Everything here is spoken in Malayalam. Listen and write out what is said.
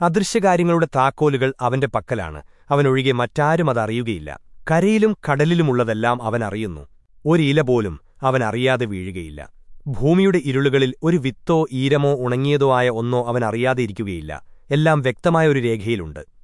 അദൃശ്യകാര്യങ്ങളുടെ താക്കോലുകൾ അവന്റെ പക്കലാണ്. അവനൊഴികെ മറ്റാരും അതറിയുകയില്ല കരയിലും കടലിലുമുള്ളതെല്ലാം അവൻ അറിയുന്നു. ഒരില പോലും അവൻ അറിയാതെ വീഴുകയില്ല. ഭൂമിയുടെ ഇരുളുകളിൽ ഒരു വിത്തോ ഈരമോ ഉണങ്ങിയതോ ആയ ഒന്നോ അവൻ അറിയാതെ ഇരിക്കുകയില്ല. എല്ലാം വ്യക്തമായ ഒരു രേഖയിലുണ്ട്.